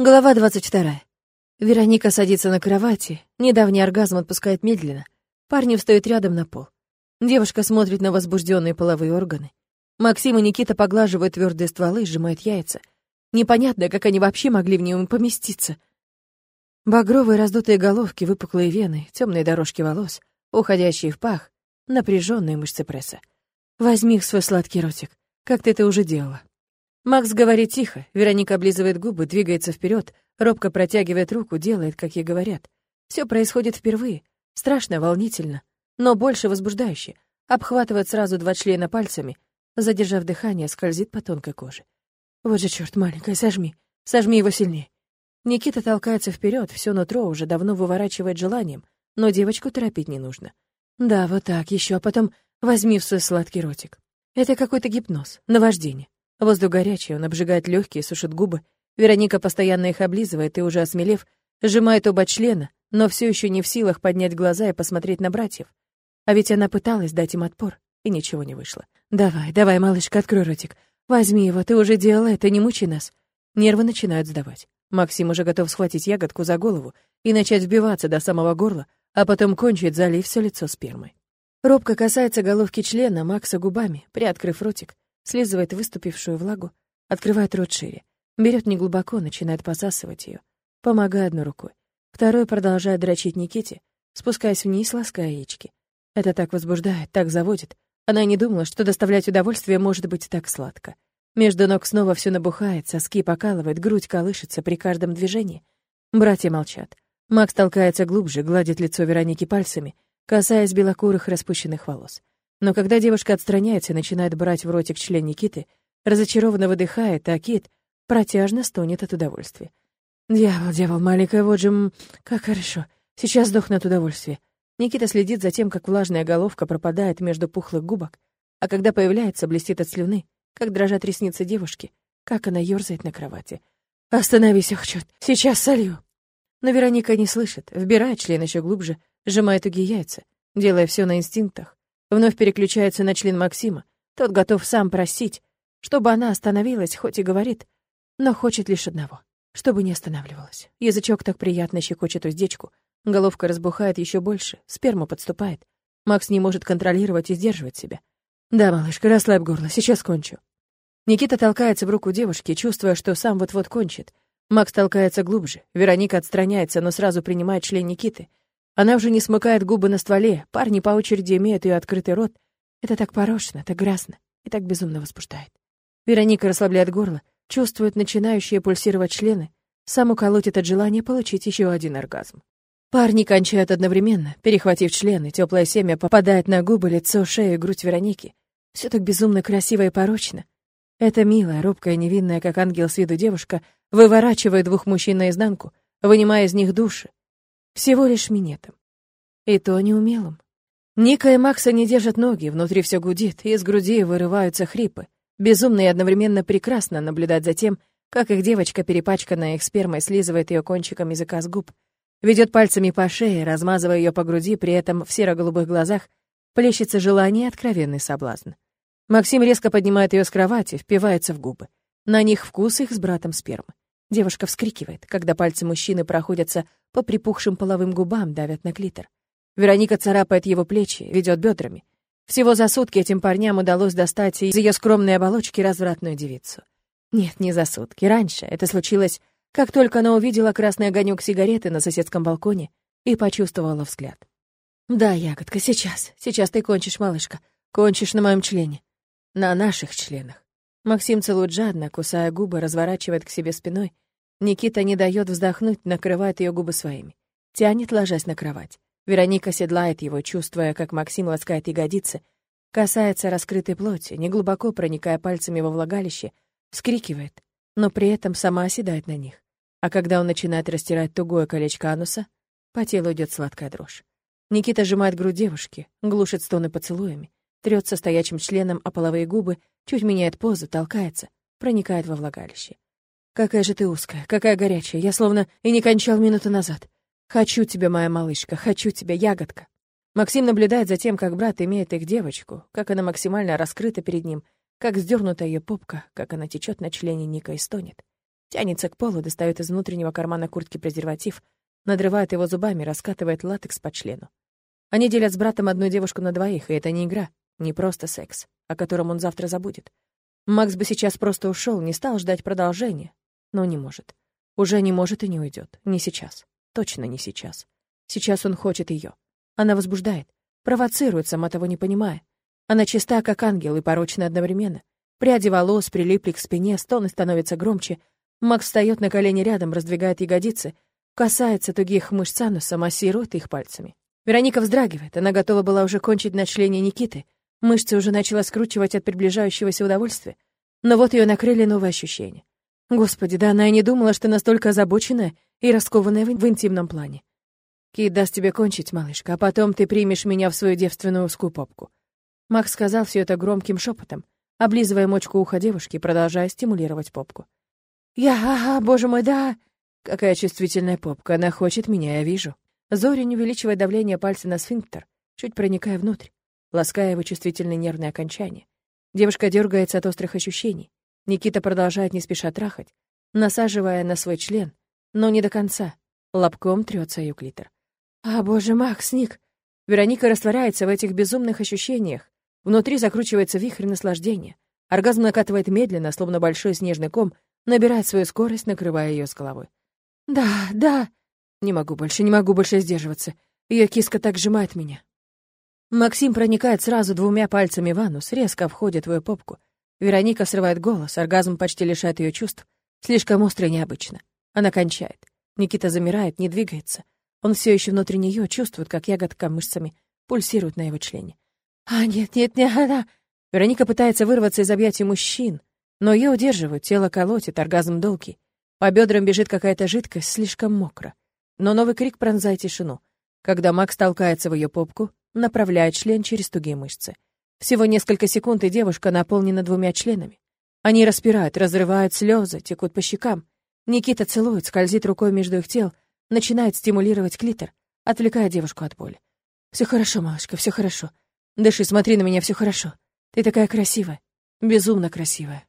Глава 22. Вероника садится на кровати. Недавний оргазм отпускает медленно. Парни встают рядом на пол. Девушка смотрит на возбужденные половые органы. Максим и Никита поглаживают твердые стволы, сжимают яйца. Непонятно, как они вообще могли в нем поместиться. Багровые раздутые головки, выпуклые вены, темные дорожки волос, уходящие в пах, напряженные мышцы пресса. Возьми их свой сладкий ротик, как ты это уже делала. Макс говорит тихо, Вероника облизывает губы, двигается вперед, робко протягивает руку, делает, как ей говорят. Все происходит впервые. Страшно, волнительно, но больше возбуждающе. Обхватывает сразу два члена пальцами, задержав дыхание, скользит по тонкой коже. Вот же черт, маленькая, сожми, сожми его сильнее. Никита толкается вперед, все нутро уже давно выворачивает желанием, но девочку торопить не нужно. Да, вот так, еще, а потом возьми в свой сладкий ротик. Это какой-то гипноз, наваждение. Воздух горячий, он обжигает легкие, сушит губы. Вероника постоянно их облизывает и, уже осмелев, сжимает оба члена, но все еще не в силах поднять глаза и посмотреть на братьев. А ведь она пыталась дать им отпор, и ничего не вышло. «Давай, давай, малышка, открой ротик. Возьми его, ты уже делала это, не мучи нас». Нервы начинают сдавать. Максим уже готов схватить ягодку за голову и начать вбиваться до самого горла, а потом кончить, залив все лицо спермой. Робко касается головки члена Макса губами, приоткрыв ротик слизывает выступившую влагу, открывает рот шире, берет неглубоко, начинает посасывать ее, помогая одной рукой. Второй продолжает дрочить Никите, спускаясь вниз, лаская яички. Это так возбуждает, так заводит. Она не думала, что доставлять удовольствие может быть так сладко. Между ног снова все набухает, соски покалывает, грудь колышется при каждом движении. Братья молчат. Макс толкается глубже, гладит лицо Вероники пальцами, касаясь белокурых распущенных волос. Но когда девушка отстраняется и начинает брать в ротик член Никиты, разочарованно выдыхает, а Кит протяжно стонет от удовольствия. «Дьявол, дьявол, маленькая, вот же... Как хорошо. Сейчас сдохну от удовольствия». Никита следит за тем, как влажная головка пропадает между пухлых губок, а когда появляется, блестит от слюны, как дрожат ресницы девушки, как она ёрзает на кровати. «Остановись, ох, чёрт, сейчас солью!» Но Вероника не слышит, вбирает член еще глубже, сжимает тугие яйца, делая все на инстинктах, Вновь переключается на член Максима. Тот готов сам просить, чтобы она остановилась, хоть и говорит, но хочет лишь одного, чтобы не останавливалась. Язычок так приятно щекочет уздечку, головка разбухает еще больше, сперма подступает. Макс не может контролировать и сдерживать себя. «Да, малышка, расслабь горло, сейчас кончу». Никита толкается в руку девушки, чувствуя, что сам вот-вот кончит. Макс толкается глубже. Вероника отстраняется, но сразу принимает член Никиты. Она уже не смыкает губы на стволе, парни по очереди имеют ее открытый рот. Это так порочно, так грязно и так безумно возбуждает. Вероника расслабляет горло, чувствует начинающие пульсировать члены, сам уколотит от желания получить еще один оргазм. Парни кончают одновременно, перехватив члены, теплое семя попадает на губы, лицо, шею и грудь Вероники. Все так безумно красиво и порочно. Эта милая, робкая, невинная, как ангел с виду девушка, выворачивает двух мужчин наизнанку, вынимая из них души, всего лишь минетом. И то неумелым. Ника и Макса не держат ноги, внутри все гудит, из груди вырываются хрипы. Безумно и одновременно прекрасно наблюдать за тем, как их девочка, перепачканная их спермой, слизывает ее кончиком языка с губ, ведет пальцами по шее, размазывая ее по груди, при этом в серо-голубых глазах плещется желание и откровенный соблазн. Максим резко поднимает ее с кровати, впивается в губы. На них вкус их с братом спермы. Девушка вскрикивает, когда пальцы мужчины проходятся по припухшим половым губам, давят на клитор. Вероника царапает его плечи, ведет бедрами. Всего за сутки этим парням удалось достать из ее скромной оболочки развратную девицу. Нет, не за сутки. Раньше это случилось, как только она увидела красный огонек сигареты на соседском балконе и почувствовала взгляд. «Да, ягодка, сейчас. Сейчас ты кончишь, малышка. Кончишь на моем члене. На наших членах». Максим целует жадно, кусая губы, разворачивает к себе спиной. Никита не дает вздохнуть, накрывает ее губы своими. Тянет, ложась на кровать. Вероника седлает его, чувствуя, как Максим ласкает ягодицы, касается раскрытой плоти, неглубоко проникая пальцами во влагалище, вскрикивает, но при этом сама оседает на них. А когда он начинает растирать тугое колечко ануса, по телу идет сладкая дрожь. Никита сжимает грудь девушки, глушит стоны поцелуями, трется стоячим членом о половые губы, чуть меняет позу, толкается, проникает во влагалище. «Какая же ты узкая, какая горячая, я словно и не кончал минуту назад. Хочу тебя, моя малышка, хочу тебя, ягодка». Максим наблюдает за тем, как брат имеет их девочку, как она максимально раскрыта перед ним, как сдернута ее попка, как она течет на члене Ника и стонет. Тянется к полу, достает из внутреннего кармана куртки презерватив, надрывает его зубами, раскатывает латекс по члену. Они делят с братом одну девушку на двоих, и это не игра, не просто секс, о котором он завтра забудет. Макс бы сейчас просто ушел, не стал ждать продолжения, но не может. Уже не может и не уйдет. Не сейчас. Точно не сейчас. Сейчас он хочет ее. Она возбуждает, провоцирует, сама того не понимая. Она чиста, как ангел, и порочна одновременно. Пряди волос прилипли к спине, стоны становятся громче. Макс встает на колени рядом, раздвигает ягодицы, касается тугих мышц ануса, массирует их пальцами. Вероника вздрагивает, она готова была уже кончить на члене Никиты, мышцы уже начала скручивать от приближающегося удовольствия. Но вот ее накрыли новые ощущения. Господи, да она и не думала, что настолько озабоченная и раскованная в, в интимном плане. Кит даст тебе кончить, малышка, а потом ты примешь меня в свою девственную узкую попку. Макс сказал все это громким шепотом, облизывая мочку уха девушки, продолжая стимулировать попку. «Я, ага, боже мой, да!» Какая чувствительная попка, она хочет меня, я вижу. Зорин увеличивает давление пальца на сфинктер, чуть проникая внутрь, лаская его чувствительные нервные окончания. Девушка дергается от острых ощущений. Никита продолжает не спеша трахать, насаживая на свой член, но не до конца. Лобком трется ее клитор. «А, боже, Макс, Ник!» Вероника растворяется в этих безумных ощущениях. Внутри закручивается вихрь наслаждения. Оргазм накатывает медленно, словно большой снежный ком, набирает свою скорость, накрывая ее с головой. «Да, да!» Не могу больше, не могу больше сдерживаться. Ее киска так сжимает меня. Максим проникает сразу двумя пальцами в анус, резко входит в ее попку. Вероника срывает голос, оргазм почти лишает ее чувств. Слишком остро и необычно. Она кончает. Никита замирает, не двигается. Он все еще внутри нее чувствует, как ягодка мышцами пульсирует на его члене. «А, нет, нет, не она!» Вероника пытается вырваться из объятий мужчин, но ее удерживают, тело колотит, оргазм долгий. По бедрам бежит какая-то жидкость, слишком мокро. Но новый крик пронзает тишину, когда Макс толкается в ее попку, направляет член через тугие мышцы. Всего несколько секунд, и девушка наполнена двумя членами. Они распирают, разрывают слезы, текут по щекам. Никита целует, скользит рукой между их тел, начинает стимулировать клитор, отвлекая девушку от боли. Все хорошо, малышка, все хорошо. Дыши, смотри на меня, все хорошо. Ты такая красивая, безумно красивая.